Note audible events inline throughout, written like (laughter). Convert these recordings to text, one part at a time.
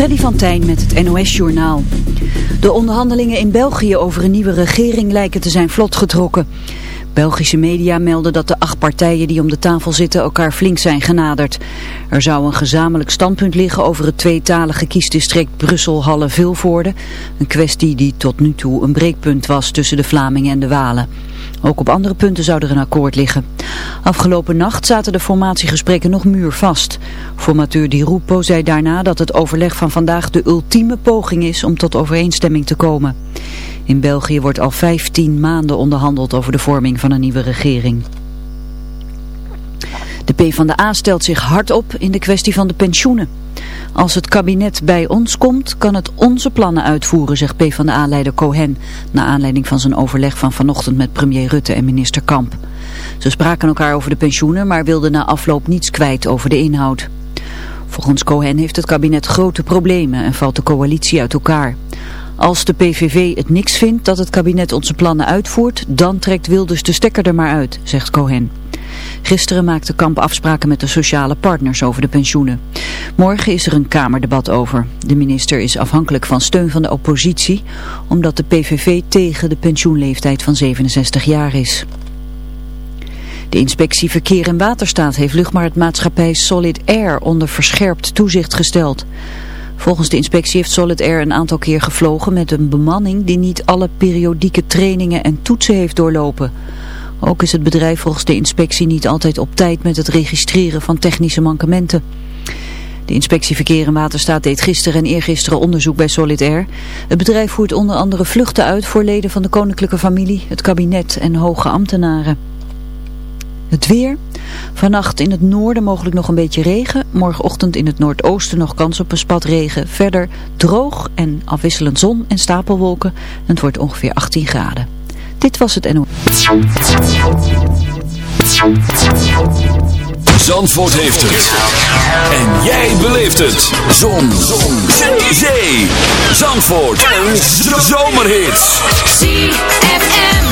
Freddy van met het NOS-journaal. De onderhandelingen in België over een nieuwe regering lijken te zijn vlot getrokken. Belgische media melden dat de acht partijen die om de tafel zitten elkaar flink zijn genaderd. Er zou een gezamenlijk standpunt liggen over het tweetalige kiesdistrict Brussel-Halle-Vilvoorde. Een kwestie die tot nu toe een breekpunt was tussen de Vlamingen en de Walen. Ook op andere punten zou er een akkoord liggen. Afgelopen nacht zaten de formatiegesprekken nog muurvast. Formateur Di Rupo zei daarna dat het overleg van vandaag de ultieme poging is om tot overeenstemming te komen. In België wordt al 15 maanden onderhandeld over de vorming van een nieuwe regering. De PvdA stelt zich hard op in de kwestie van de pensioenen. Als het kabinet bij ons komt, kan het onze plannen uitvoeren, zegt PvdA-leider Cohen, na aanleiding van zijn overleg van vanochtend met premier Rutte en minister Kamp. Ze spraken elkaar over de pensioenen, maar wilden na afloop niets kwijt over de inhoud. Volgens Cohen heeft het kabinet grote problemen en valt de coalitie uit elkaar. Als de PVV het niks vindt dat het kabinet onze plannen uitvoert, dan trekt Wilders de stekker er maar uit, zegt Cohen. Gisteren maakte Kamp afspraken met de sociale partners over de pensioenen. Morgen is er een kamerdebat over. De minister is afhankelijk van steun van de oppositie, omdat de PVV tegen de pensioenleeftijd van 67 jaar is. De inspectie Verkeer en Waterstaat heeft luchtvaartmaatschappij Solid Air onder verscherpt toezicht gesteld. Volgens de inspectie heeft Solid Air een aantal keer gevlogen met een bemanning die niet alle periodieke trainingen en toetsen heeft doorlopen. Ook is het bedrijf volgens de inspectie niet altijd op tijd met het registreren van technische mankementen. De inspectie Verkeer en Waterstaat deed gisteren en eergisteren onderzoek bij Solid Air. Het bedrijf voert onder andere vluchten uit voor leden van de koninklijke familie, het kabinet en hoge ambtenaren. Het weer. Vannacht in het noorden mogelijk nog een beetje regen. Morgenochtend in het noordoosten nog kans op een spat regen. Verder droog en afwisselend zon en stapelwolken. En het wordt ongeveer 18 graden. Dit was het NO. Zandvoort heeft het. En jij beleeft het. Zon. Zon. Zee. Zee. Zandvoort. Een zomerhit. ZFM.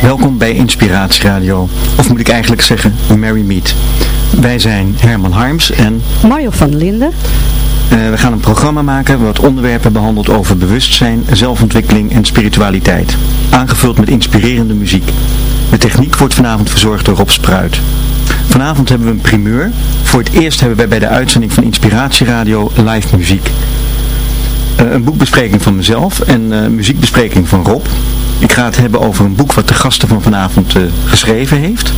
Welkom bij Inspiratie Radio. Of moet ik eigenlijk zeggen, Mary Meet. Wij zijn Herman Harms en... Mario van Linden. Uh, we gaan een programma maken wat onderwerpen behandelt over bewustzijn, zelfontwikkeling en spiritualiteit. Aangevuld met inspirerende muziek. De techniek wordt vanavond verzorgd door Rob Spruit. Vanavond hebben we een primeur. Voor het eerst hebben wij bij de uitzending van Inspiratie Radio live muziek. Uh, een boekbespreking van mezelf en uh, muziekbespreking van Rob. Ik ga het hebben over een boek wat de gasten van vanavond uh, geschreven heeft.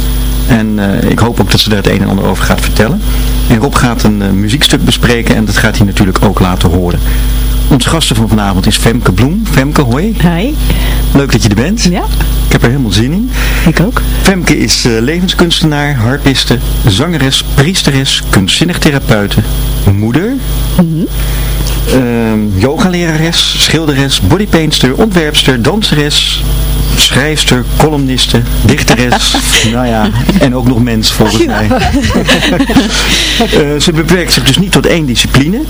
En uh, ik hoop ook dat ze daar het een en ander over gaat vertellen. En Rob gaat een uh, muziekstuk bespreken en dat gaat hij natuurlijk ook laten horen. Onze gasten van vanavond is Femke Bloem. Femke, hoi. Hi. Leuk dat je er bent. Ja. Ik heb er helemaal zin in. Ik ook. Femke is uh, levenskunstenaar, harpiste, zangeres, priesteres, kunstzinnig therapeute, moeder, mm -hmm. Uh, yogalerares, schilderes, bodypainster, ontwerpster, danseres, schrijfster, columniste, dichteres, (laughs) nou ja, en ook nog mens volgens ja. mij. uh, (laughs) ze beperkt zich dus niet tot één discipline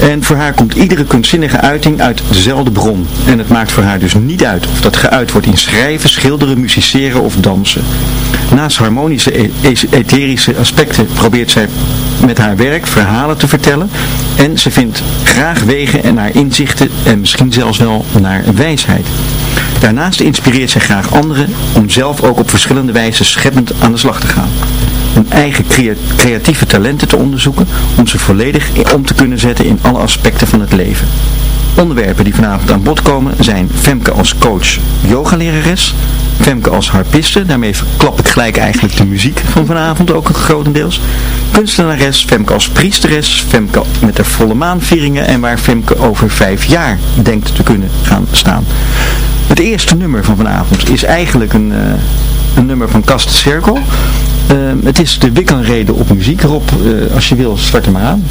en voor haar komt iedere kunstzinnige uiting uit dezelfde bron. En het maakt voor haar dus niet uit of dat geuit wordt in schrijven, schilderen, musiceren of dansen. Naast harmonische e-, etherische aspecten probeert zij met haar werk verhalen te vertellen en ze vindt graag wegen naar inzichten en misschien zelfs wel naar wijsheid. Daarnaast inspireert zij graag anderen om zelf ook op verschillende wijzen scheppend aan de slag te gaan. Hun eigen creatieve talenten te onderzoeken om ze volledig om te kunnen zetten in alle aspecten van het leven. Onderwerpen die vanavond aan bod komen zijn Femke als coach yogalerares, Femke als harpiste, daarmee verklap ik gelijk eigenlijk de muziek van vanavond ook grotendeels. Kunstenares, Femke als priesteres, Femke met de volle maanvieringen en waar Femke over vijf jaar denkt te kunnen gaan staan. Het eerste nummer van vanavond is eigenlijk een, uh, een nummer van Kast Cirkel. Uh, het is de wikkelrede op muziek. Rob, uh, als je wil, start hem aan.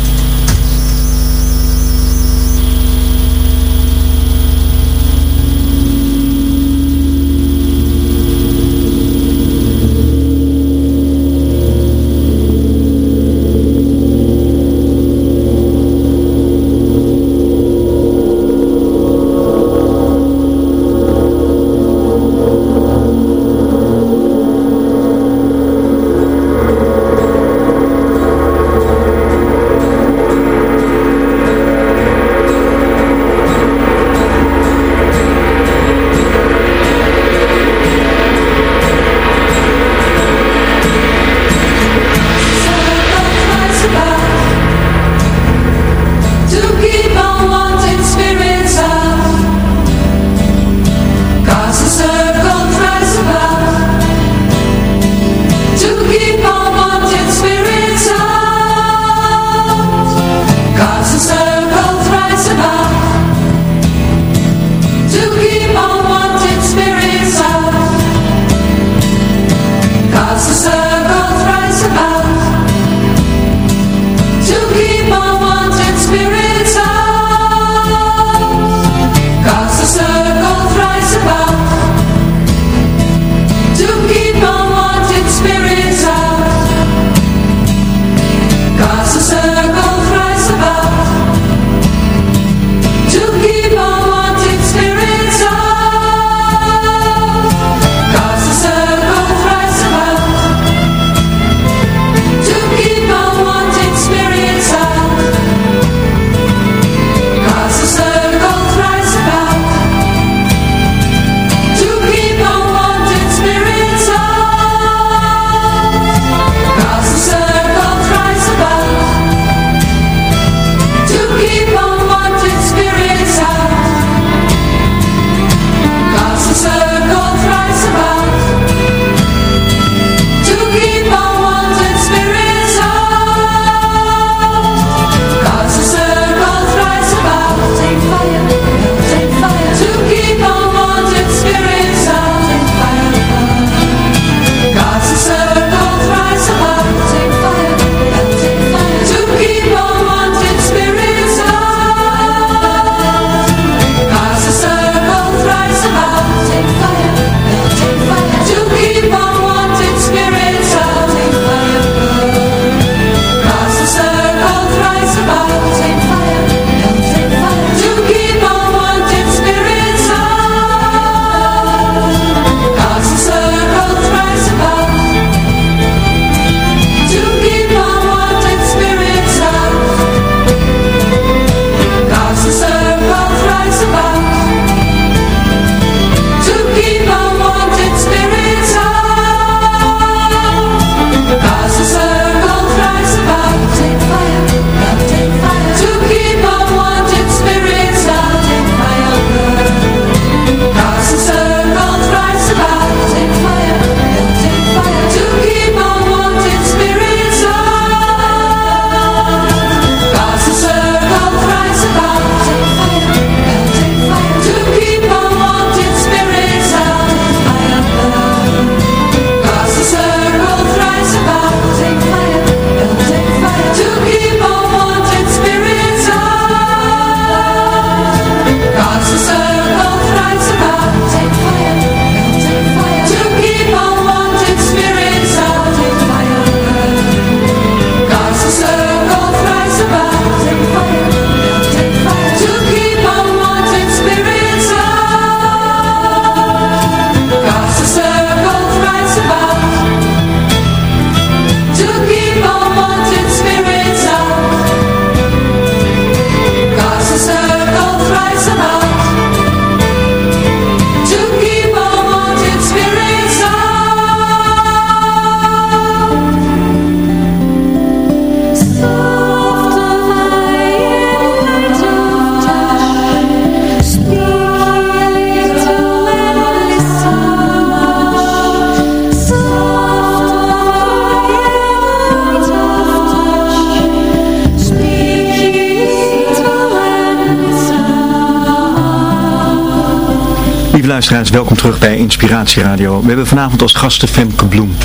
Terug bij Inspiratie Radio. We hebben vanavond als gasten Femke Bloem.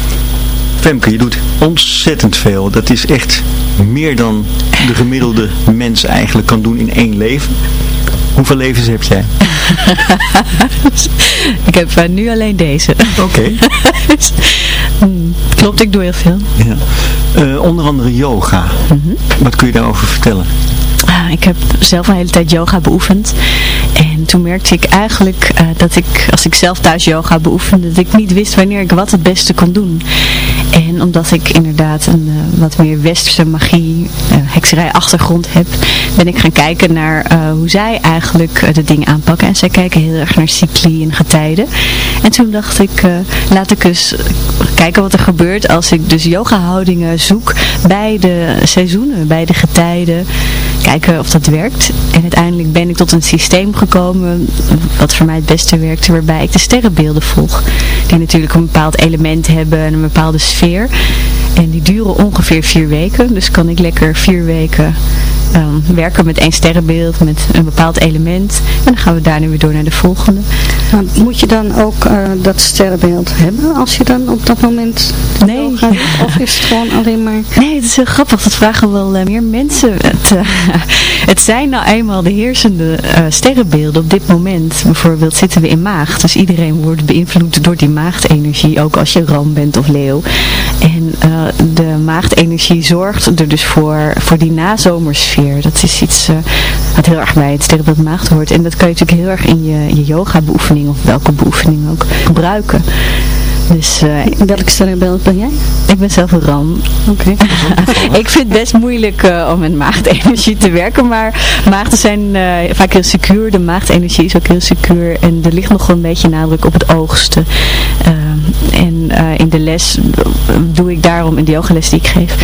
Femke, je doet ontzettend veel. Dat is echt meer dan de gemiddelde mens eigenlijk kan doen in één leven. Hoeveel levens heb jij? (laughs) ik heb uh, nu alleen deze. Oké. (laughs) Klopt, ik doe heel veel. Ja. Uh, onder andere yoga. Mm -hmm. Wat kun je daarover vertellen? Ah, ik heb zelf een hele tijd yoga beoefend. En toen merkte ik eigenlijk uh, dat ik, als ik zelf thuis yoga beoefende, dat ik niet wist wanneer ik wat het beste kon doen. En omdat ik inderdaad een uh, wat meer westerse magie, uh, hekserij achtergrond heb, ben ik gaan kijken naar hoe zij eigenlijk de dingen aanpakken. En zij kijken heel erg naar cycli en getijden. En toen dacht ik, laat ik eens kijken wat er gebeurt als ik dus yoga houdingen zoek bij de seizoenen, bij de getijden. Kijken of dat werkt. En uiteindelijk ben ik tot een systeem gekomen wat voor mij het beste werkte, waarbij ik de sterrenbeelden volg. Die natuurlijk een bepaald element hebben en een bepaalde sfeer. En die duren ongeveer vier weken. Dus kan ik lekker vier weken um, werken met één sterrenbeeld, met een bepaald element. En dan gaan we daarna weer door naar de volgende. Maar moet je dan ook uh, dat sterrenbeeld hebben als je dan op dat moment nee. gaat? Of is het gewoon alleen maar... Nee, het is heel grappig. Dat vragen wel uh, meer mensen. Het, uh, (laughs) het zijn nou eenmaal de heersende sterrenbeelden op dit moment. Bijvoorbeeld zitten we in maagd. Dus iedereen wordt beïnvloed door die maagdenergie. Ook als je ram bent of leeuw. En de maagdenergie zorgt er dus voor, voor die nazomersfeer. Dat is iets uh, wat heel erg bij het sterrenbeeld maagd hoort. En dat kan je natuurlijk heel erg in je, je yoga beoefening of welke beoefening ook gebruiken. Dus, uh, Welk sterrenbeeld ben jij? Ik ben zelf een ram. Oké. Okay. (laughs) ik vind het best moeilijk uh, om met maagdenergie te werken, maar maagden zijn uh, vaak heel secuur. De maagdenergie is ook heel secuur en er ligt nog een beetje nadruk op het oogsten. en in de les doe ik daarom, in de yogales die ik geef,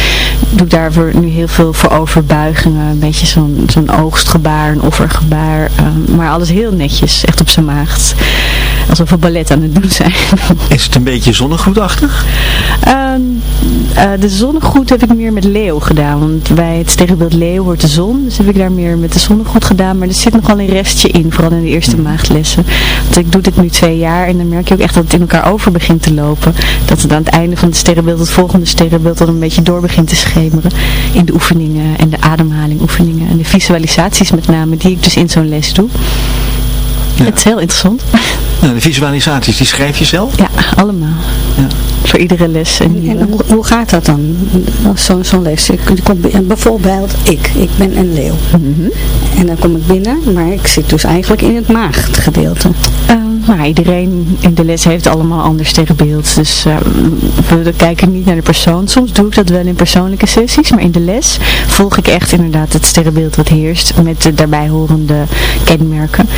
doe ik daarvoor nu heel veel voor overbuigingen. Een beetje zo'n zo'n oogstgebaar, een offergebaar. maar alles heel netjes, echt op zijn maagd. Alsof we ballet aan het doen zijn. Is het een beetje zonnegoedachtig? Uh, uh, de zonnegoed heb ik meer met leeuw gedaan. Want bij het sterrenbeeld leeuw hoort de zon. Dus heb ik daar meer met de zonnegoed gedaan. Maar er zit nog wel een restje in. Vooral in de eerste maagdlessen. Want ik doe dit nu twee jaar. En dan merk je ook echt dat het in elkaar over begint te lopen. Dat het aan het einde van het sterrenbeeld, het volgende sterrenbeeld, dan een beetje door begint te schemeren. In de oefeningen en de ademhaling oefeningen. En de visualisaties met name die ik dus in zo'n les doe. Ja. Het is heel interessant. Nou, de visualisaties, die schrijf je zelf? Ja, allemaal. Ja. Voor iedere les. En, en hoe, hoe, gaat dat dan, zo'n zo les? Ik, kom, bijvoorbeeld ik, ik ben een leeuw. Mm -hmm. En dan kom ik binnen, maar ik zit dus eigenlijk in het maagdgedeelte. Uh, maar iedereen in de les heeft allemaal anders sterrenbeeld. Dus uh, we kijken niet naar de persoon. Soms doe ik dat wel in persoonlijke sessies. Maar in de les volg ik echt inderdaad het sterrenbeeld wat heerst. Met de daarbij horende kenmerken.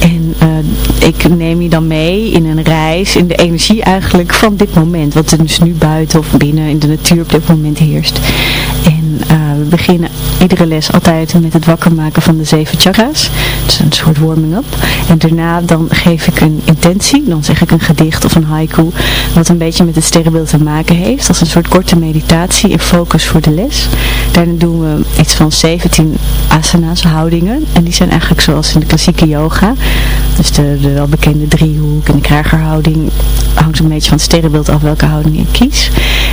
En uh, ik neem je dan mee in een reis. In de energie eigenlijk van dit moment. Wat er dus nu buiten of binnen in de natuur op dit moment heerst. En uh, we beginnen iedere les altijd met het wakker maken van de zeven chakras. Dus een soort warming-up. En daarna dan geef ik een intentie. Dan zeg ik een gedicht of een haiku. Wat een beetje met het sterrenbeeld te maken heeft. Als een soort korte meditatie en focus voor de les. Daarna doen we iets van 17 asana's, houdingen. En die zijn eigenlijk zoals in de klassieke yoga. Dus de, de welbekende driehoek en de kruigerhouding. Hangt een beetje van het sterrenbeeld af welke houding ik kies.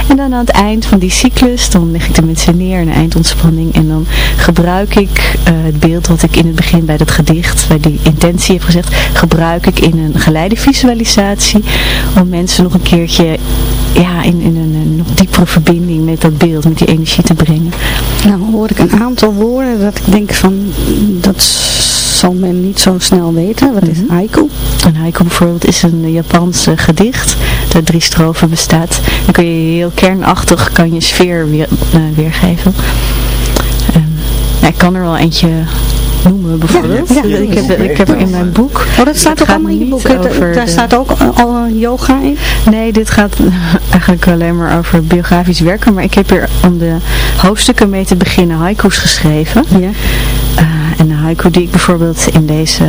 En dan aan het eind van die cyclus, dan leg ik de mensen neer in een eindontspanning. En dan gebruik ik uh, het beeld wat ik in het begin bij dat gedicht, bij die intentie heb gezegd, gebruik ik in een geleide visualisatie. Om mensen nog een keertje ja, in, in een, een nog diepere verbinding met dat beeld, met die energie te brengen. Nou hoor ik een aantal woorden dat ik denk van, dat zal men niet zo snel weten. Wat is een haiku? Een haiku bijvoorbeeld is een Japanse gedicht uit drie strofen bestaat. Dan kun je heel kernachtig kan je sfeer weer, uh, weergeven. Um, ik kan er wel eentje noemen bijvoorbeeld. Ja, ja, ik, heb, ik heb er in mijn boek. Oh, dat staat ook allemaal in je boek. Daar de... staat ook al yoga in? Nee, dit gaat (laughs) eigenlijk alleen maar over biografisch werken. Maar ik heb hier om de hoofdstukken mee te beginnen haiku's geschreven. Ja. Uh, en de haiku die ik bijvoorbeeld in deze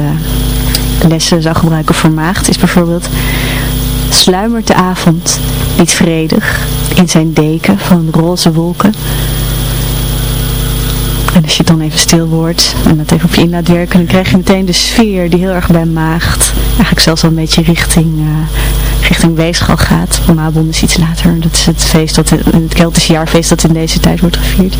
lessen zou gebruiken voor maagd is bijvoorbeeld Sluimert de avond niet vredig in zijn deken van roze wolken En als je dan even stil wordt en dat even op je in laat werken, dan krijg je meteen de sfeer die heel erg bij maagt. Eigenlijk zelfs wel een beetje richting, uh, richting Weeschal gaat. Mabon is iets later. Dat is het feest dat in het Keltische jaarfeest dat in deze tijd wordt gevierd.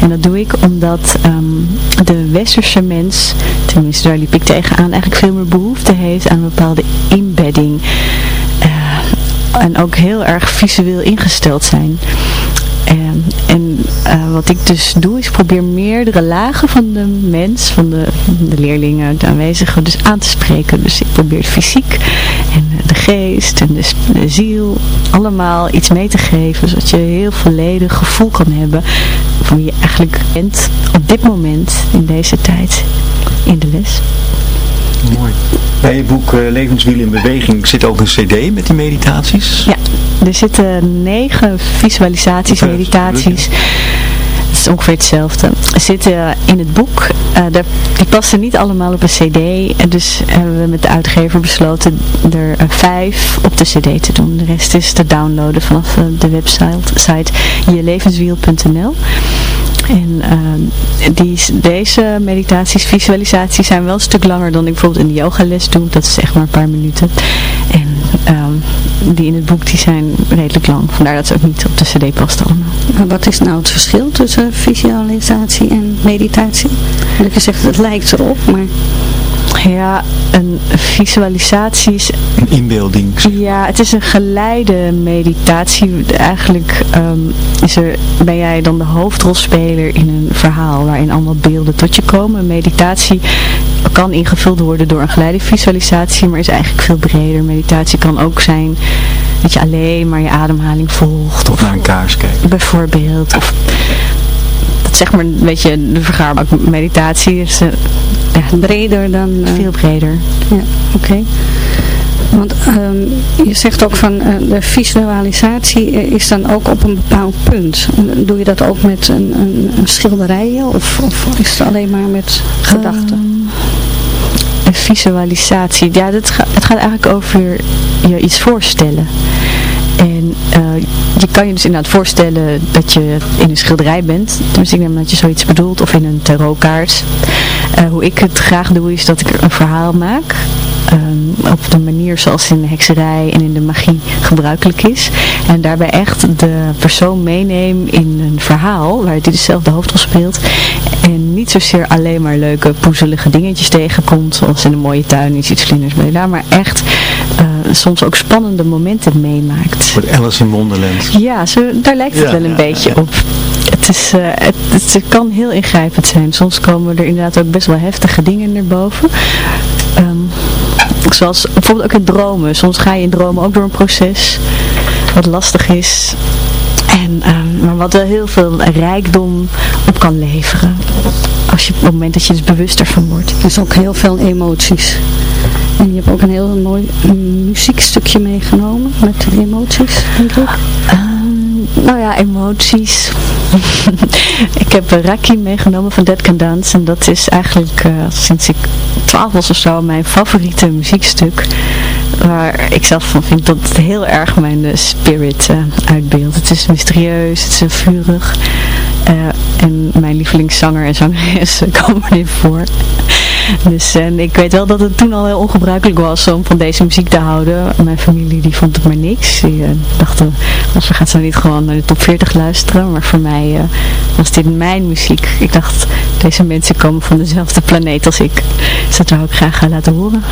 En dat doe ik omdat um, de westerse mens, tenminste daar liep ik tegenaan, eigenlijk veel meer behoefte heeft aan een bepaalde inbedding. En ook heel erg visueel ingesteld zijn. En, en uh, wat ik dus doe is probeer meerdere lagen van de mens, van de, de leerlingen, de aanwezigen, dus aan te spreken. Dus ik probeer fysiek en de geest en de, de, ziel allemaal iets mee te geven, zodat je heel volledig gevoel kan hebben van wie je eigenlijk bent op dit moment in deze tijd in de les. Mooi. Bij je boek uh, Levenswiel in Beweging zit ook een cd met die meditaties? Ja, er zitten negen visualisaties, meditaties. Het is ongeveer hetzelfde. Zitten in het boek. Uh, die passen niet allemaal op een cd. Dus hebben we met de uitgever besloten er vijf op de cd te doen. De rest is te downloaden vanaf de website site jelevenswiel.nl. En uh, die, deze meditaties, visualisaties zijn wel een stuk langer dan ik bijvoorbeeld in de yogales doe. Dat is echt maar een paar minuten. En um, die in het boek die zijn redelijk lang. Vandaar dat ze ook niet op de cd past allemaal. Maar wat is nou het verschil tussen visualisatie en meditatie? Want je zegt het lijkt erop, maar... Ja, een visualisatie is... Een inbeelding. Ja, het is een geleide meditatie. Eigenlijk um, is er, ben jij dan de hoofdrolspeler in een verhaal waarin allemaal beelden tot je komen. Een meditatie kan ingevuld worden door een geleide visualisatie, maar is eigenlijk veel breder. Meditatie kan ook zijn dat je alleen maar je ademhaling volgt. Of naar een kaars kijkt. Bijvoorbeeld. Of dat zeg maar, weet je, de vergaarbak meditatie is... Uh, ja, breder dan... Uh, veel breder. Ja, oké. Okay. Want um, je zegt ook van uh, de visualisatie is dan ook op een bepaald punt. Doe je dat ook met een, een, een schilderijen of, of, is het alleen maar met gedachten? Um, een visualisatie, ja, dat ga, het gaat eigenlijk over je iets voorstellen. En uh, je kan je dus inderdaad voorstellen dat je in een schilderij bent. Dus ik denk dat je zoiets bedoelt. Of in een tarotkaart. Uh, hoe ik het graag doe is dat ik een verhaal maak. Um, op de manier zoals in de hekserij en in de magie gebruikelijk is. En daarbij echt de persoon meeneem in een verhaal waar die dezelfde hoofdrol speelt. En niet zozeer alleen maar leuke poezelige dingetjes tegenkomt. Zoals in een mooie tuin iets vlinders daar. Maar echt uh, soms ook spannende momenten meemaakt. Voor Alice in Wonderland. Ja, zo, daar lijkt het ja, wel een ja, beetje ja. op. Het, is, uh, het, het, kan heel ingrijpend zijn. Soms komen er inderdaad ook best wel heftige dingen naar boven. Um, zoals bijvoorbeeld ook in dromen. Soms ga je in dromen ook door een proces wat lastig is. En, um, maar wat er heel veel rijkdom op kan leveren. Als je, op het moment dat je dus bewust ervan wordt. Dus ook heel veel emoties. Ook een heel mooi muziekstukje meegenomen met emoties, denk ik. Um, nou ja, emoties. (laughs) ik heb Raki meegenomen van Dead Can Dance. En dat is eigenlijk uh, sinds ik 12 was of zo mijn favoriete muziekstuk. Waar ik zelf van vind dat het heel erg mijn uh, spirit uh, uitbeeldt. Het is mysterieus, het is vurig. en mijn lievelingszanger en zangeres (laughs) komen erin voor. Dus en ik weet wel dat het toen al heel ongebruikelijk was om van deze muziek te houden. Mijn familie die vond het maar niks. Die uh, dachten, als we gaan zo niet gewoon naar de top 40 luisteren. Maar voor mij uh, was dit mijn muziek. Ik dacht, deze mensen komen van dezelfde planeet als ik. Dus dat zou ik graag gaan laten horen.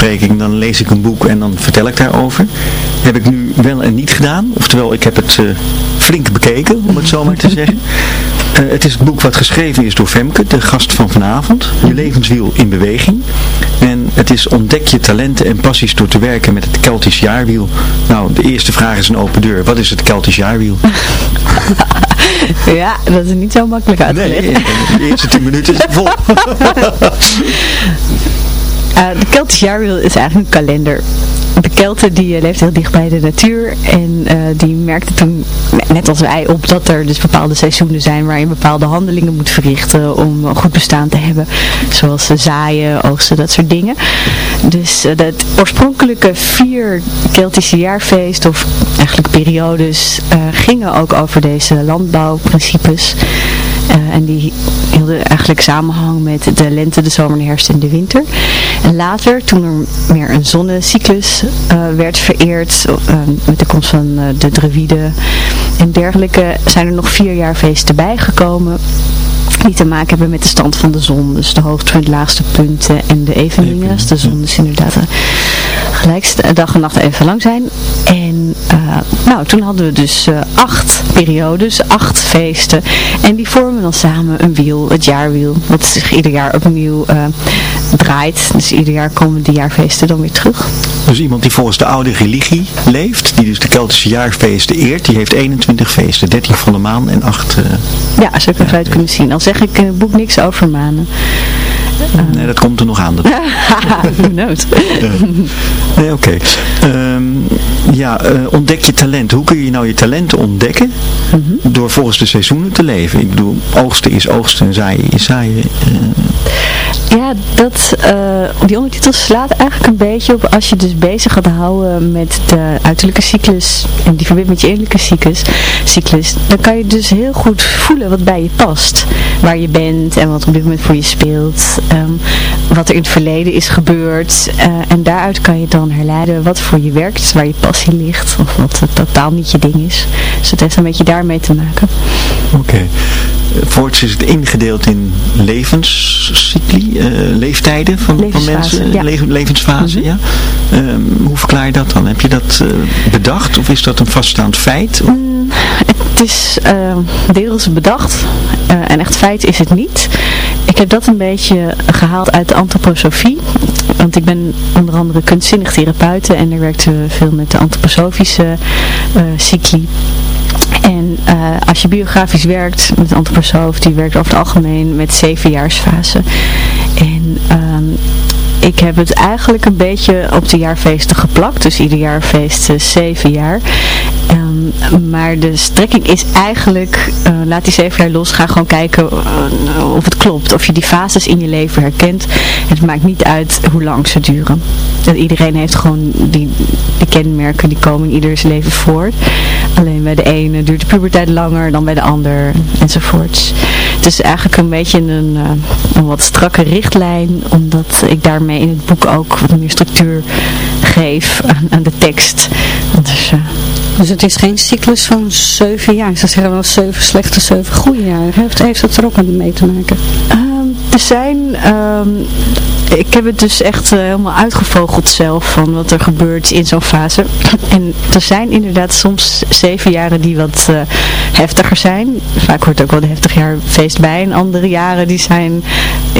Dan lees ik een boek en dan vertel ik daarover. Heb ik nu wel en niet gedaan. Oftewel, ik heb het uh, flink bekeken, om het zo maar te zeggen. Uh, (laughs) het is het boek wat geschreven is door Femke, de gast van vanavond. Je levenswiel in beweging. En het is ontdek je talenten en passies door te werken met het Keltisch jaarwiel. Nou, de eerste vraag is een open deur. Wat is het Keltisch jaarwiel? (laughs) ja, dat is niet zo makkelijk uitgelegd. Nee, de eerste tien minuten is vol. (laughs) Uh, de Keltisch jaarwiel is eigenlijk een kalender. De Kelten die uh, leeft heel dicht bij de natuur en uh, die merkte toen, net als wij, op dat er dus bepaalde seizoenen zijn waar je bepaalde handelingen moet verrichten om goed bestaan te hebben. Zoals zaaien, oogsten, dat soort dingen. Dus het oorspronkelijke vier Keltische jaarfeest of eigenlijk periodes gingen ook over deze landbouwprincipes. Uh, en die hielden eigenlijk samenhang met de lente, de zomer, de herfst en de winter. En later, toen er meer een zonnecyclus uh, werd vereerd, uh, met de komst van de druïden en dergelijke, zijn er nog vier jaar feesten bijgekomen die te maken hebben met de stand van de zon. Dus de hoogtepunt, laagste punten en de eveningen. Dus de zon is inderdaad gelijkste dag en nacht even lang zijn. En uh, nou, toen hadden we dus uh, acht periodes, acht feesten. En die vormen dan samen een wiel, het jaarwiel. Wat zich ieder jaar opnieuw uh, draait. Dus ieder jaar komen de jaarfeesten dan weer terug. Dus iemand die volgens de oude religie leeft, die dus de Keltische jaarfeesten eert, die heeft 21 feesten. 13 van de maan en 8... ja, zo kun je het kunnen zien. Al zeg ik in het boek niks over manen. Nee, dat komt er nog aan. (laughs) Nood. nee, oké. Okay. Um, ja, uh, ontdek je talent. Hoe kun je nou je talenten ontdekken? Mm -hmm. Door volgens de seizoenen te leven. Ik bedoel, oogsten is oogsten en zaaien is zaaien. Uh. Ja, dat, uh, die ondertitel slaat eigenlijk een beetje op als je dus bezig gaat houden met de uiterlijke cyclus en die verbindt met je innerlijke cyclus, cyclus, dan kan je dus heel goed voelen wat bij je past. Waar je bent en wat op dit moment voor je speelt. Um, wat er in het verleden is gebeurd. Uh, en daaruit kan je dan herleiden wat voor je werkt, waar je passie ligt. Of wat totaal niet je ding is. Dus het heeft een beetje daarmee te maken. Oké. Okay. Voorts is het ingedeeld in levenscycli, uh, leeftijden van, van mensen, ja. Le levensfase. Mm -hmm. ja. Um, hoe verklaar je dat dan? Heb je dat uh, bedacht of is dat een vaststaand feit? Mm, het is uh, deels bedacht en echt feit is het niet. Ik heb dat een beetje gehaald uit de antroposofie. Want ik ben onder andere kunstzinnig therapeute en er werkten we veel met de antroposofische cycli. En uh, als je biografisch werkt met antroposoof, die werkt over het algemeen met zevenjaarsfase. En um, ik heb het eigenlijk een beetje op de jaarfeesten geplakt. Dus ieder jaarfeest uh, zeven jaar. Um, maar de strekking is eigenlijk, uh, laat die zeven jaar los, ga gewoon kijken uh, of het klopt. Of je die fases in je leven herkent. Het maakt niet uit hoe lang ze duren. Dat iedereen heeft gewoon die, kenmerken, die komen in ieders leven voort. Alleen bij de ene duurt de puberteit langer dan bij de ander enzovoorts. Het is eigenlijk een beetje een, uh, een wat strakke richtlijn, omdat ik daarmee in het boek ook wat meer structuur geef aan, aan de tekst. Dus, uh, dus het is geen cyclus van zeven jaar. Ze zeggen wel zeven slechte, zeven goede jaren. Heeft, heeft dat er ook aan mee te maken? Um, er zijn... Um, ik heb het dus echt uh, helemaal uitgevogeld zelf van wat er gebeurt in zo'n fase. (clears throat) En er zijn inderdaad soms zeven jaren die wat uh, heftiger zijn. Vaak hoort ook wel de heftig jaar feest bij. En andere jaren die zijn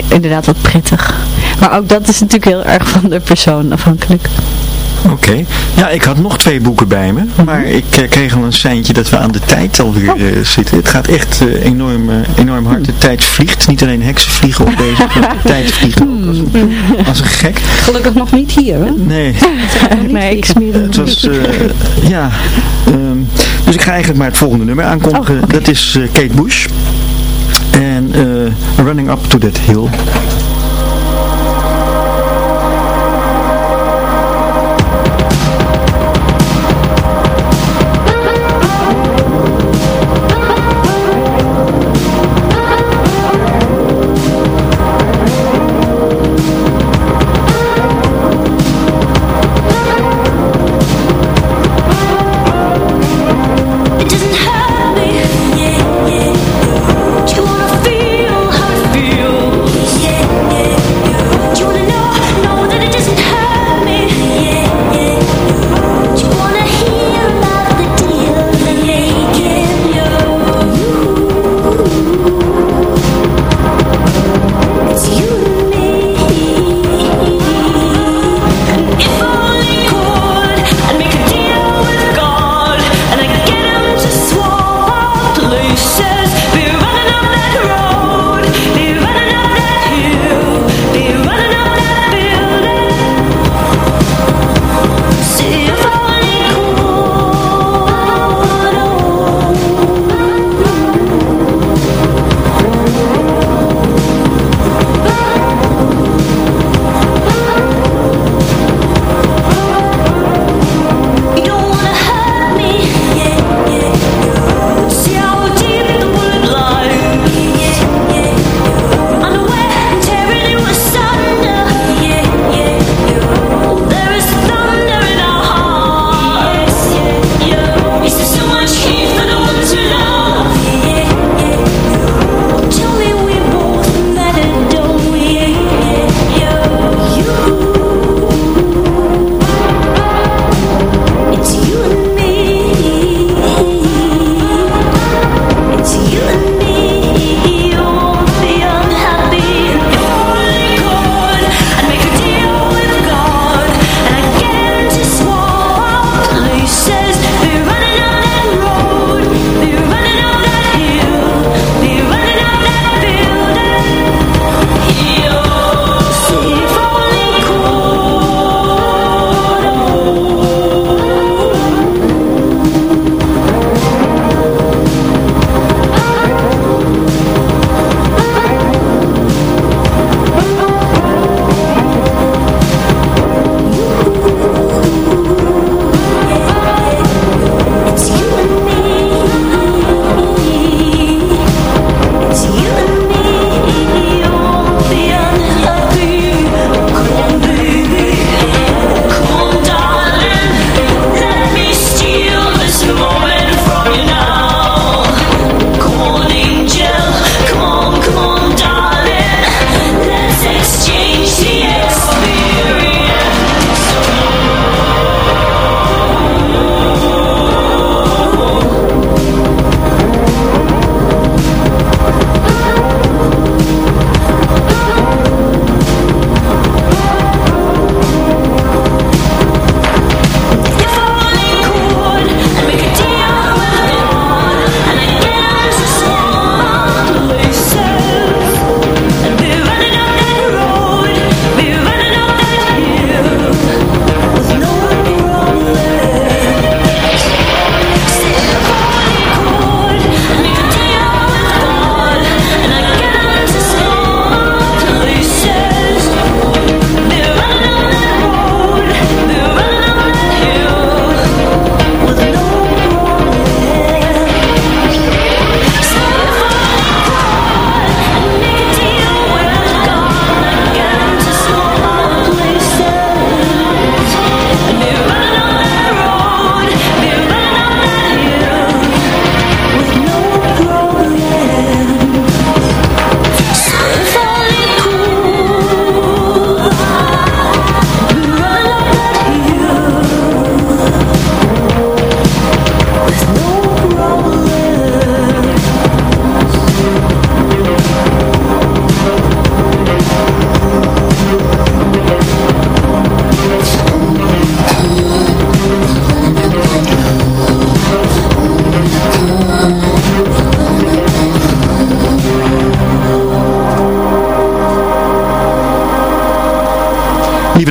inderdaad wat prettig. Maar ook dat is natuurlijk heel erg (laughs) van de persoon afhankelijk. Oké. Okay. Ja, ik had nog twee boeken bij me. Maar ik uh, kreeg al een seintje dat we aan de tijd alweer uh, zitten. Het gaat echt uh, enorm, enorm hard. De tijd vliegt. Niet alleen heksen vliegen op deze, maar de tijd vliegt ook als een, als een gek. Gelukkig nog niet hier, hè? Nee. (laughs) nee, ik smeer het was, ja. Um, dus ik ga eigenlijk maar het volgende nummer aankondigen. Oh, okay. Dat is Kate Bush. En Running Up to That Hill.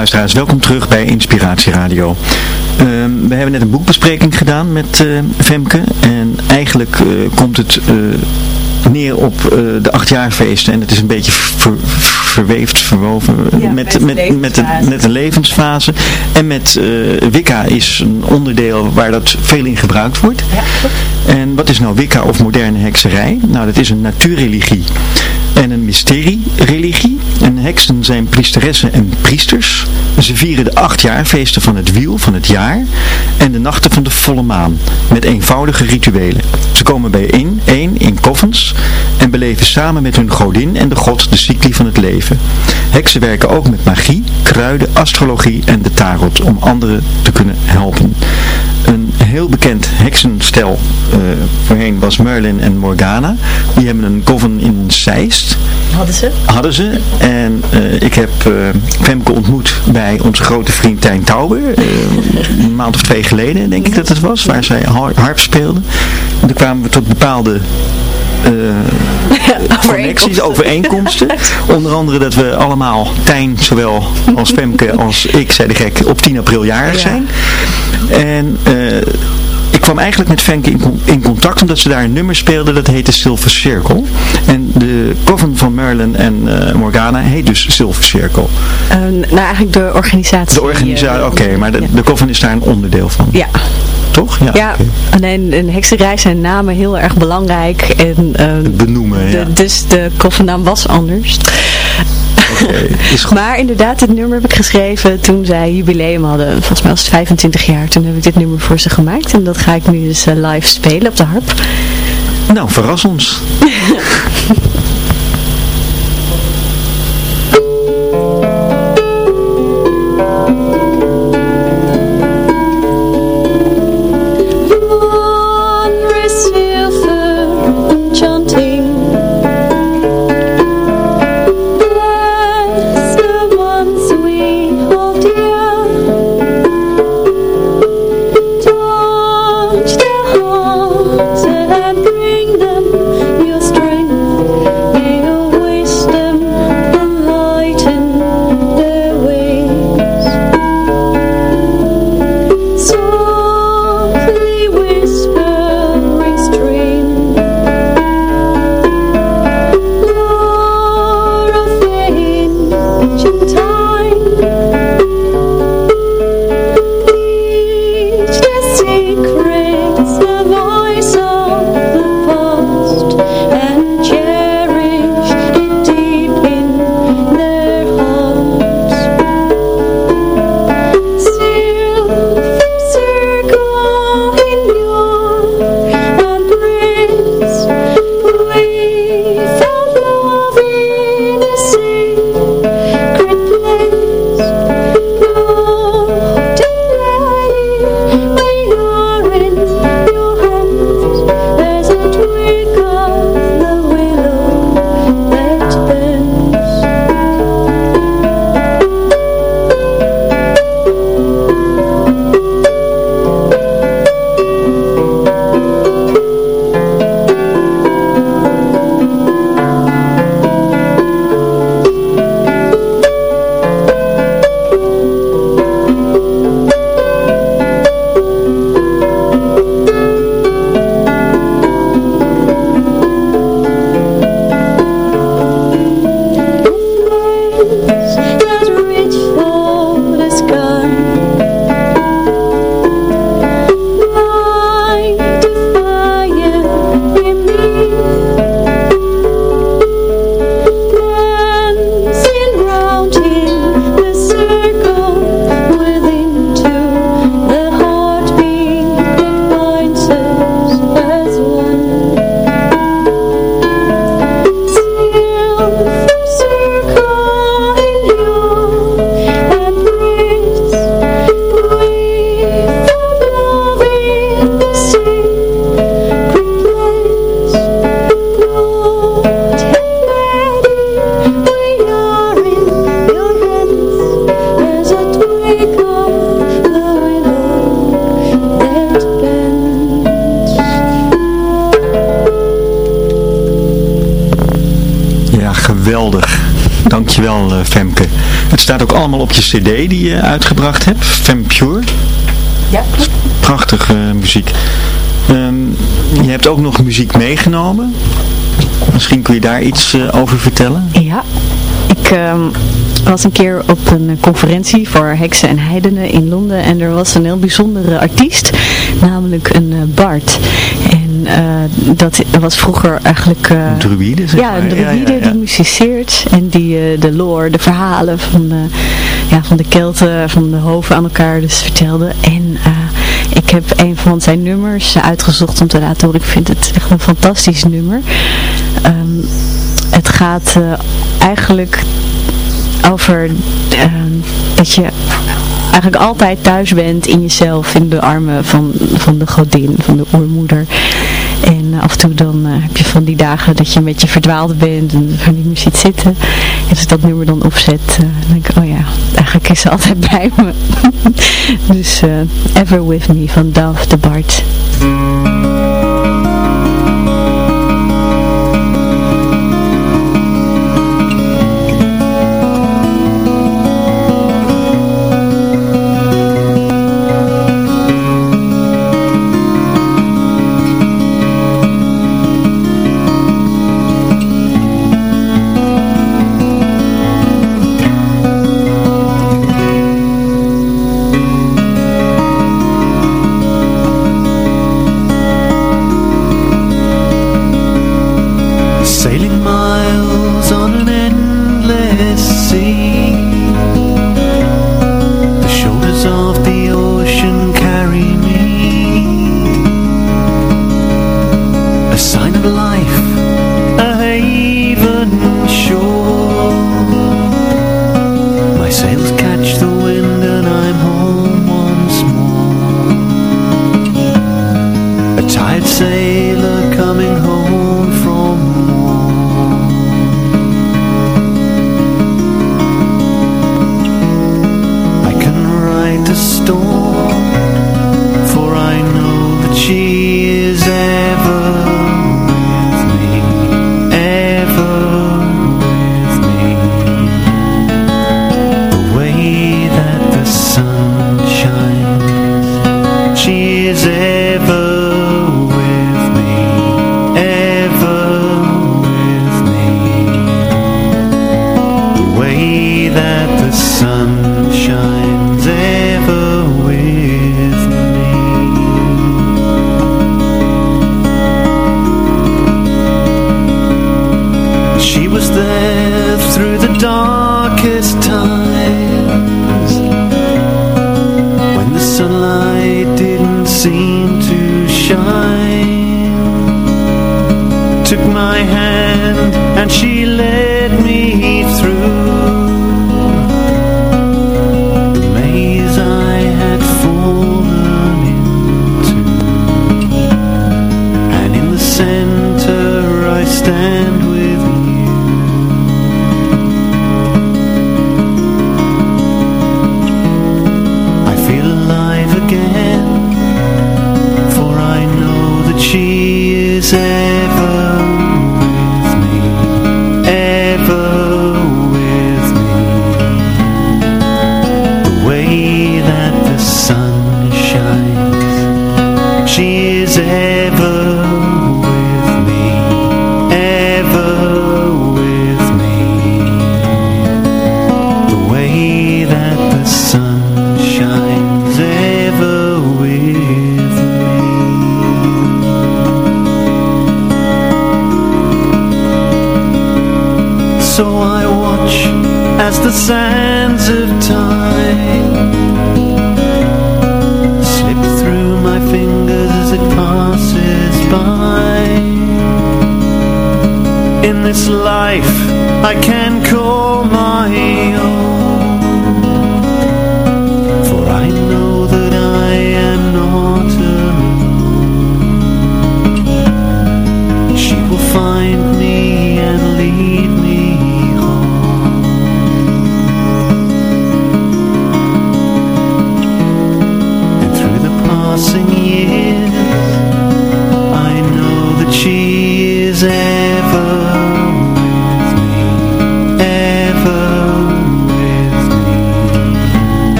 Luisteraars, welkom terug bij Inspiratie Radio. Ehm, we hebben net een boekbespreking gedaan met uh, Femke en eigenlijk uh, komt het uh, neer op de achtjaarfeesten en het is een beetje ver, verweefd, verwoven ja, met, met, met, met, een, met een levensfase. En met Wicca is een onderdeel waar dat veel in gebruikt wordt. Ja. En wat is nou Wicca of moderne hekserij? Nou, dat is een natuurreligie en een mysterie-religie. En heksen zijn priesteressen en priesters. Ze vieren de achtjaarfeesten van het wiel van het jaar en de nachten van de volle maan met eenvoudige rituelen. Ze komen bijeen, één in koffens en beleven samen met hun godin en de god de cycli van het leven. Heksen werken ook met magie, kruiden, astrologie en de tarot om anderen te kunnen helpen. Een heel bekend heksenstel uh, voorheen was Merlin en Morgana. Die hebben een coven in Zeist. Hadden ze? Hadden ze. En uh, ik heb uh, Femke ontmoet bij onze grote vriend Tijn Tauber. een maand of twee geleden denk ik dat het was. Waar zij harp speelde. En toen kwamen we tot bepaalde uh, (laughs) connecties, overeenkomsten. (laughs) Onder andere dat we allemaal, Tijn zowel als Femke als ik, zei de gek, op 10 april jarig zijn. En uh, ik kwam eigenlijk met Femke in, contact omdat ze daar een nummer speelde dat heette Silver Circle. En de coven van Merlin en uh, Morgana heet dus Silver Circle. Uh, nou eigenlijk de organisatie. De organisatie, oké, okay, maar de, ja. de coven is daar een onderdeel van. Ja. Toch? Ja, ja okay. alleen in hekserij zijn namen heel erg belangrijk. En, uh, benoemen, ja. Dus de koffernaam was anders. Okay, maar inderdaad, dit nummer heb ik geschreven toen zij jubileum hadden. Volgens mij was het 25 jaar. Toen heb ik dit nummer voor ze gemaakt. En dat ga ik nu dus uh, live spelen op de harp. Nou, verras ons. (laughs) op je cd die je uitgebracht hebt, Fem Pure. Ja, Prachtige muziek. Um, je hebt ook nog muziek meegenomen. Misschien kun je daar iets uh, over vertellen? Ja, ik um, was een keer op een conferentie voor heksen en heidenen in Londen en er was een heel bijzondere artiest, namelijk een uh, Bart. En uh, dat was vroeger eigenlijk... Uh, een druïde, zeg Ja, een druïde ja, ja, ja. die musiceert en die de lore, de verhalen van ja, van de Kelten, van de hoven aan elkaar dus vertelde. En ik heb een van zijn nummers uitgezocht om te laten horen. Ik vind het echt een fantastisch nummer. Um, het gaat uh, eigenlijk over uh, dat je eigenlijk altijd thuis bent in jezelf, in de armen van, van de godin, van de oermoeder. En af en toe dan uh, heb je van die dagen dat je een beetje verdwaald bent en van die muziek zitten. En als ik dat nummer dan opzet, uh, dan denk ik, oh ja, eigenlijk is altijd (laughs) bij me. dus uh, Ever With Me van Dove de Bart. sunlight didn't seem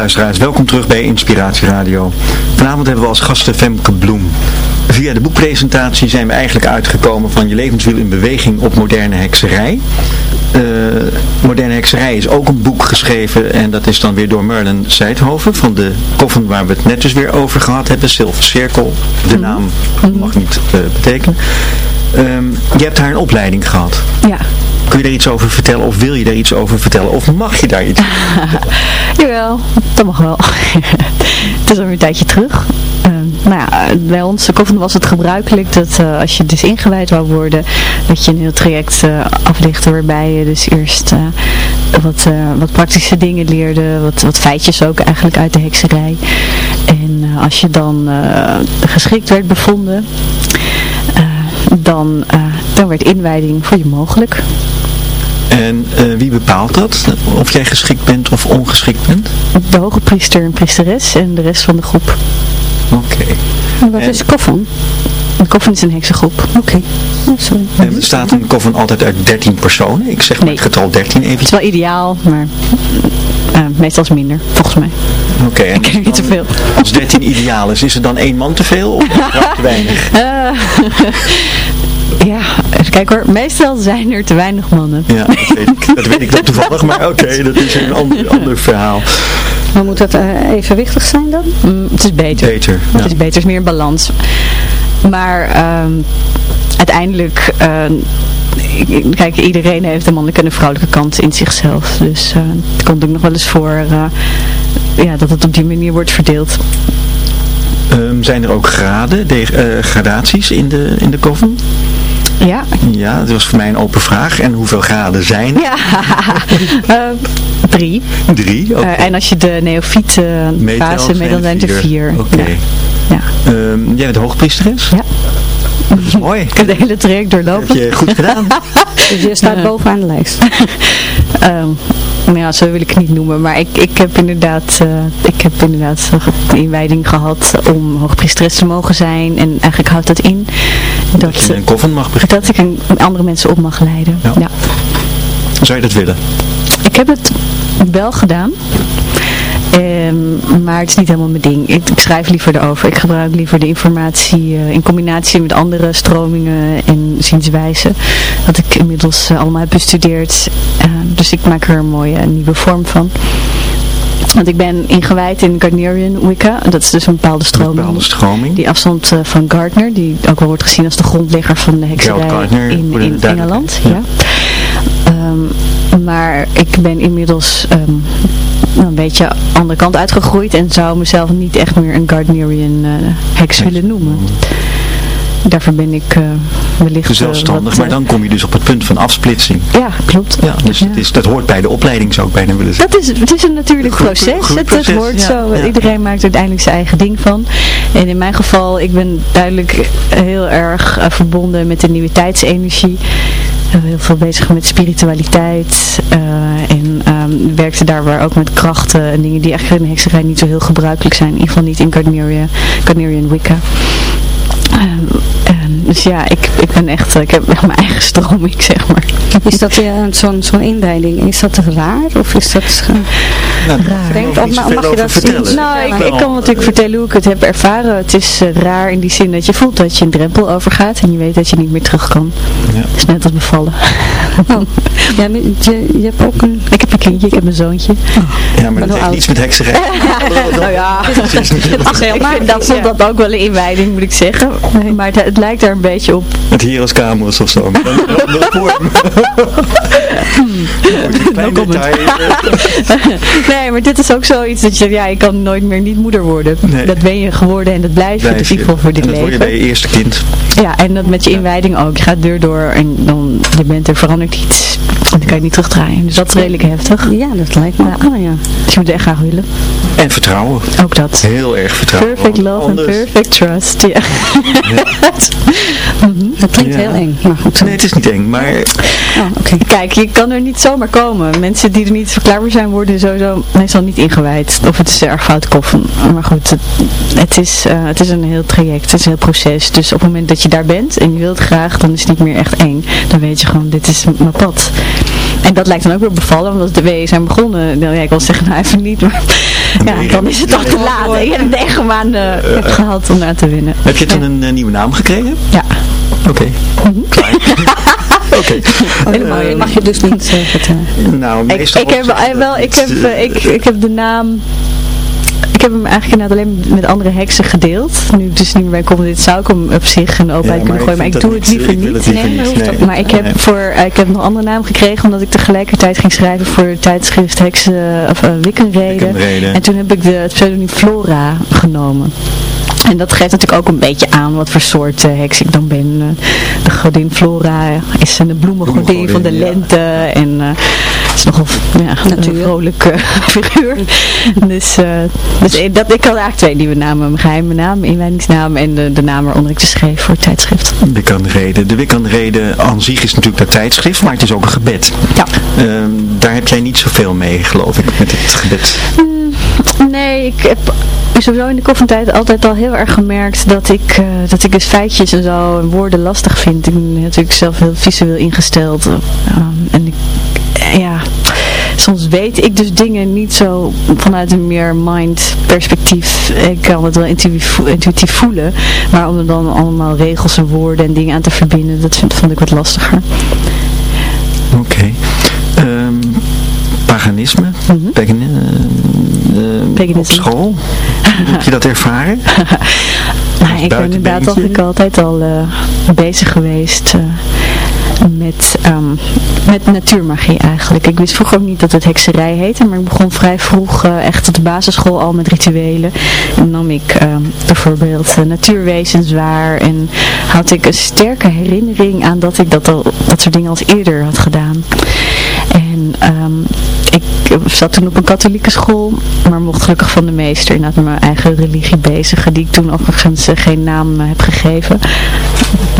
luisteraars, welkom terug bij Inspiratie Radio. Vanavond hebben we als gasten Femke Bloem. Via de boekpresentatie zijn we eigenlijk uitgekomen van Je levenswiel in beweging op moderne hekserij. Uh, moderne hekserij is ook een boek geschreven en dat is dan weer door Merlin Seidhoven van de koffen waar we het net dus weer over gehad hebben, Silver Cirkel. De mhm. naam mag niet uh, betekenen. Um, je hebt haar een opleiding gehad. Ja. Kun je daar iets over vertellen of wil je daar iets over vertellen of mag je daar iets (laughs) Jawel, dat mag wel. (laughs) het is alweer een tijdje terug. Uh, ja, bij ons de was het gebruikelijk dat uh, als je dus ingewijd wou worden, dat je een heel traject uh, aflichtte waarbij je dus eerst wat, wat praktische dingen leerde, wat, wat feitjes ook eigenlijk uit de hekserij. En als je dan geschikt werd bevonden, dan, dan werd inwijding voor je mogelijk. En uh, wie bepaalt dat? Of jij geschikt bent of ongeschikt bent? De hoge priester en priesteres en de rest van de groep. Oké. En wat is koffin? Een koffin is een heksengroep. Oké. Okay. Oh, sorry. En bestaat een koffin altijd uit 13 personen? Ik zeg maar nee. het getal 13 even. Het is wel ideaal, maar uh, meestal is minder, volgens mij. Oké. Okay, ik ken niet te veel. Als 13 ideaal is, is er dan één man te veel of (laughs) te weinig? Uh, (laughs) Ja, even kijken hoor. Meestal zijn er te weinig mannen. Ja, dat weet ik, dat weet ik dan toevallig, maar oké, dat is een ander, ander verhaal. Maar moet dat uh, evenwichtig zijn dan? Mm, het is beter. Beter, Het is beter, het is meer balans. Maar um, uiteindelijk... Uh, kijk, iedereen heeft een mannelijke en een vrouwelijke kant in zichzelf. Dus uh, het komt ook nog wel eens voor uh, ja, dat het op die manier wordt verdeeld. Um, zijn er ook graden, de, uh, gradaties in de, in de koffie? Ja. Ja, dat was voor mij een open vraag. En hoeveel graden zijn Ja, uh, (laughs) drie. Drie, okay. uh, En als je de neofiete fase mee, dan zijn er vier. Oké. Okay. Ja. ja. Um, jij bent hoogpriesteres? Ja. Dat is mooi. Ik heb de hele traject doorlopen. Dat heb je goed gedaan. (laughs) dus je staat bovenaan de lijst. um, (laughs) nou ja, zo wil ik het niet noemen, maar ik, ik heb inderdaad, uh, ik heb inderdaad de inwijding gehad om hoogpriesteres te mogen zijn. En eigenlijk houdt dat in dat, dat je een koffen mag beginnen. Dat ik een, andere mensen op mag leiden. Ja. ja. Zou je dat willen? Ik heb het wel gedaan. Um, maar het is niet helemaal mijn ding. Ik, ik, schrijf liever erover. Ik gebruik liever de informatie uh, in combinatie met andere stromingen en zienswijzen. Wat ik inmiddels uh, allemaal heb bestudeerd. Uh, dus ik maak er een mooie nieuwe vorm van. Want ik ben ingewijd in Gardnerian Wicca. Dat is dus een bepaalde stroming. Een bepaalde stroming. Die afstand van Gardner. Die ook wel wordt gezien als de grondlegger van de hekserij in, in Engeland. Ja. ja. Um, maar ik ben inmiddels um, een beetje andere kant uitgegroeid en zou mezelf niet echt meer een Gardnerian uh, heks willen noemen. Daarvoor ben ik uh, wellicht... Zelfstandig, maar dan kom je dus op het punt van afsplitsing. Ja, klopt. Ja, dus ja. Het is, dat hoort bij de opleiding, zou ik bijna willen zeggen. Dat is, het is een natuurlijk proces. Het, het, hoort zo. Iedereen maakt uiteindelijk zijn eigen ding van. En in mijn geval, ik ben duidelijk heel erg uh, verbonden met de nieuwe tijdsenergie heel veel bezig met spiritualiteit uh, en um, werkte daar ook met krachten en dingen die eigenlijk in de hekserij niet zo heel gebruikelijk zijn. In ieder geval niet in Gardnerian, Gardnerian Wicca. Um, dus ja, ik, ik ben echt, ik heb mijn eigen stroming, zeg maar. Is dat ja, zo'n zo'n inleiding, is dat raar of is dat nou, raar? Denk, of, mag, mag je dat vertellen? Nou, ik, ik, kan natuurlijk vertellen hoe ik het heb ervaren. Het is uh, raar in die zin dat je voelt dat je een drempel overgaat en je weet dat je niet meer terug kan. Ja. Het is net als bevallen. Oh. Ja, je, je hebt ook een... Ik heb een kindje, ik heb een zoontje. Oh. Ja, maar dat heeft niets met hekserij. nou (laughs) ja, Ach, ik vind dat, ja. dat ook wel een inwijding, moet ik zeggen. Nee. Maar het, het, lijkt daar een beetje op. Het Hieros Camus of zo. (laughs) Dan no (laughs) (laughs) detail, nee, maar dit is ook zoiets dat je, ja, ik kan nooit meer niet moeder worden. Nee. Dat ben je geworden en dat blijf je, geval voor dit en dat leven. dat word je bij je eerste kind. Ja, en dat met je inwijding ook. Je gaat deur door en dan, je bent er verandert iets. En dan kan je niet terugdraaien. Dus dat is redelijk heftig. Ja, dat lijkt me ja. Oh, ja. Dus je moet echt graag willen. En vertrouwen. Ook dat. Heel erg vertrouwen. Perfect love and perfect trust. Ja. ja. mm -hmm. Dat klinkt ja. heel eng. Maar goed. Nee, het is niet eng, maar... Oh, okay. Kijk, je kan er niet zomaar komen. Mensen die er niet verklaarbaar zijn, worden sowieso meestal niet ingewijd. Of het is erg fout koffen. Maar goed, het, het is, uh, het is een heel traject. Het is een heel proces. Dus op het moment dat je daar bent en je wilt graag, dan is het niet meer echt eng. Dan weet je gewoon, dit is mijn pad. En dat lijkt dan ook weer bevallen, omdat de weeën zijn begonnen. Nou, ja, ik wil zeggen, nou even niet, maar (laughs) ja, dan is het al te laat. Ik heb negen maanden heb gehad om daar te winnen. Heb je toen een nieuwe naam gekregen? Ja. Oké. Klaar. (laughs) Oké. Helemaal, je mag je dus niet zeggen. Nou, meestal... Ik, ik, heb, wel, ik, (laughs) heb, ik, ik heb de naam ik heb hem eigenlijk inderdaad alleen met andere heksen gedeeld. Nu dus niet meer bij dit zou ik hem op zich een openheid kunnen gooien. Maar ik doe het liever niet. nee, maar ik heb, voor, uh, ik heb nog een andere naam gekregen omdat ik tegelijkertijd ging schrijven voor het tijdschrift Heksen of uh, Wickenreden. En toen heb ik de, het pseudoniem Flora genomen. En dat geeft natuurlijk ook een beetje aan wat voor soort uh, heks ik dan ben. Uh, de godin Flora is een bloemengodin van de lente. En uh, is nogal ja, een vrolijke (laughs) figuur. dus dus dat, ik had eigenlijk twee nieuwe namen. Mijn geheime naam, inleidingsnaam en de, de naam waaronder ik dus schreef voor het tijdschrift. Wiccanreden. De Wiccanreden aan zich is natuurlijk dat tijdschrift, maar het is ook een gebed. Ja. Ehm, daar heb jij niet zoveel mee, geloof ik, met het gebed. Mm, nee, ik heb sowieso in de koffietijd altijd al heel erg gemerkt dat ik, uh, dat ik dus feitjes en zo en woorden lastig vind. Ik ben natuurlijk zelf heel visueel ingesteld. Um, en ik, ja, soms weet ik dus dingen niet zo vanuit een meer mind perspectief. Ik kan het wel intuïtief, voelen, maar om er dan allemaal regels en woorden en dingen aan te verbinden, dat vind, vond ik wat lastiger. Oké. Okay. Um, paganisme, mm -hmm. op school. (laughs) Heb je dat ervaren? (laughs) nou, ik ben inderdaad altijd, altijd al uh, bezig geweest met, um, met natuurmagie eigenlijk. Ik wist vroeger ook niet dat het hekserij heette, maar ik begon vrij vroeg uh, echt op de basisschool al met rituelen. En nam ik um, bijvoorbeeld natuurwezens waar en had ik een sterke herinnering aan dat ik dat, al, dat soort dingen als eerder had gedaan. En um, ik zat toen op een katholieke school, maar mocht gelukkig van de meester inderdaad mijn eigen religie bezigen, die ik toen overigens geen naam heb gegeven.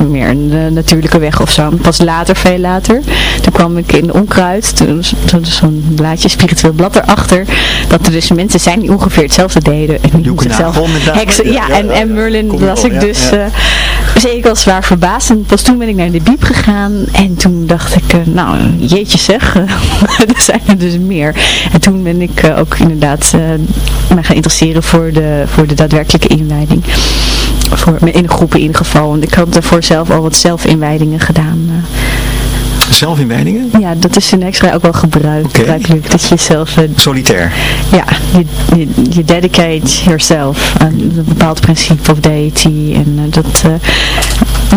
Meer een natuurlijke weg of zo. Pas later, veel later, toen kwam ik in onkruid, toen, zo'n blaadje spiritueel blad erachter, dat er dus mensen zijn die ongeveer hetzelfde deden. En die zichzelf heksen. Ja, en, en Merlin was ik dus, uh, dus ik was zwaar verbaasd. En pas toen ben ik naar de biep gegaan en toen dacht ik, uh, nou jeetje zeg, (laughs) er zijn er dus meer. En toen ben ik uh, ook inderdaad uh, me gaan interesseren voor de, voor de daadwerkelijke inwijding. Voor, in groepen in ieder geval. Want ik had daarvoor zelf al wat zelfinwijdingen gedaan. Uh. Zelfinwijdingen? Ja, dat is in extra ook wel gebruik, okay. gebruikelijk. Dat je zelf... Uh, Solitair? Ja, je, je, je, dedicate yourself aan een bepaald principe of deity. En uh, dat... Uh,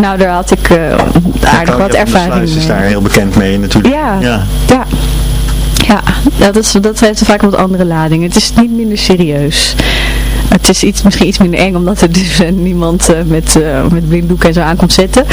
nou, daar had ik aardig wat ervaring mee. is daar heel bekend mee natuurlijk. Ja, ja. ja. Ja, dat, is, dat heeft vaak wat andere lading. Het is niet minder serieus. Het is iets, misschien iets minder eng, omdat er dus uh, niemand uh, met, uh, met blinddoek en zo aankomt zetten.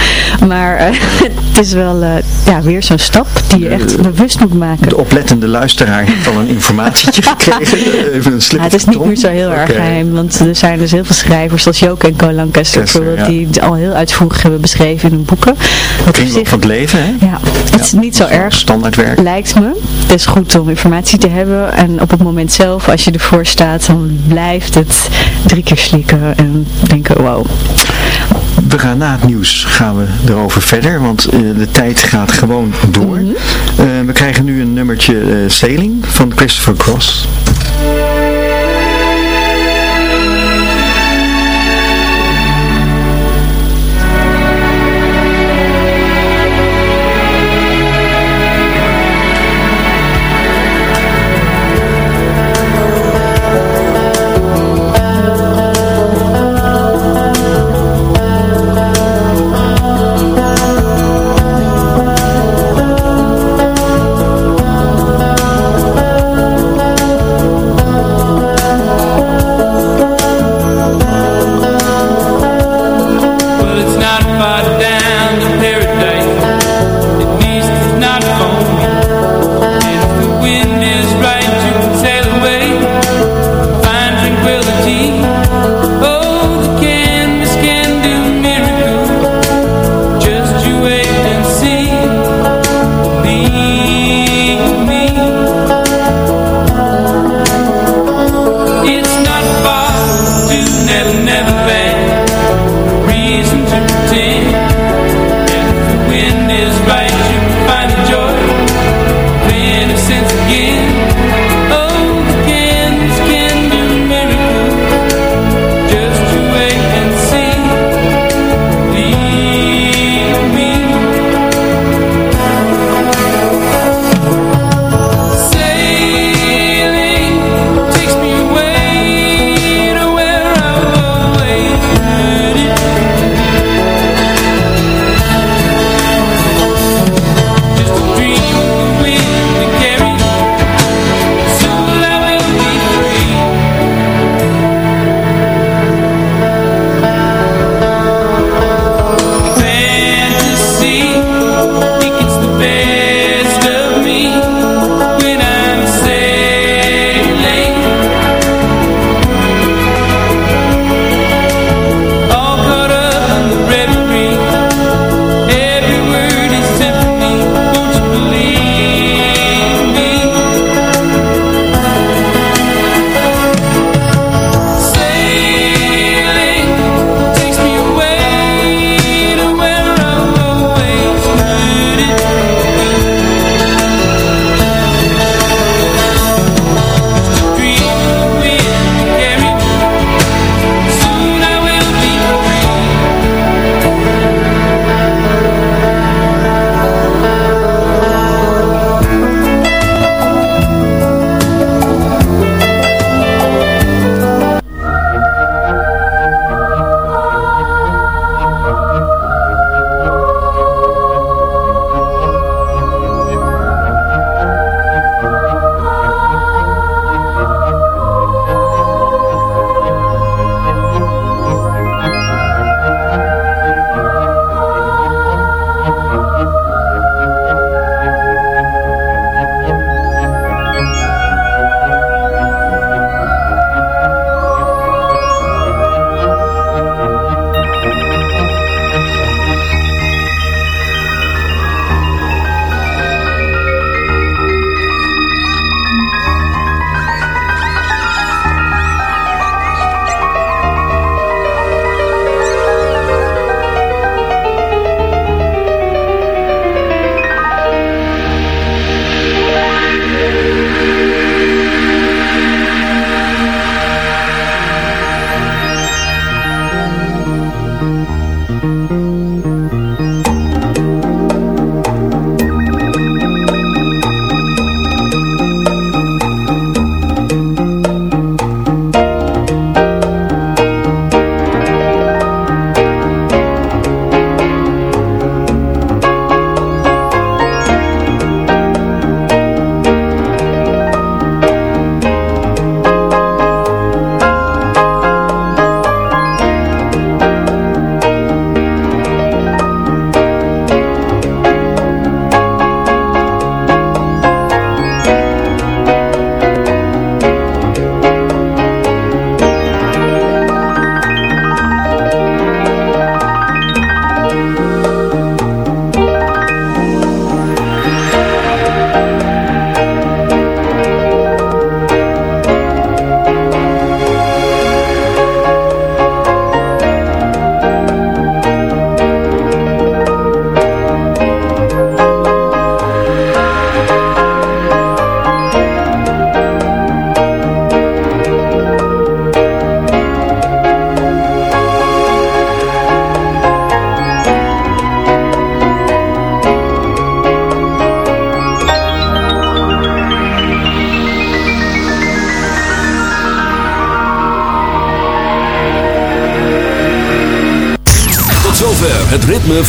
Maar (laughs) het is wel ja, weer zo'n stap die je echt bewust moet maken. De oplettende luisteraar heeft al een informatietje (laughs) gekregen. Even een slip ja, het is niet meer zo heel erg geheim, want er zijn dus heel veel schrijvers zoals Joke en Co Lancaster bijvoorbeeld, die al heel uitvoerig hebben beschreven in hun boeken. Het zich, van het leven, hè? Ja, het is niet zo erg. Standaardwerk. Lijkt me. Het is goed om informatie te hebben en op het moment zelf, als je ervoor staat, dan blijft het drie keer slikken en denken, wow. We gaan na het nieuws gaan we erover verder, want uh, de tijd gaat gewoon door. Mm -hmm. uh, we krijgen nu een nummertje uh, Sailing van Christopher Cross.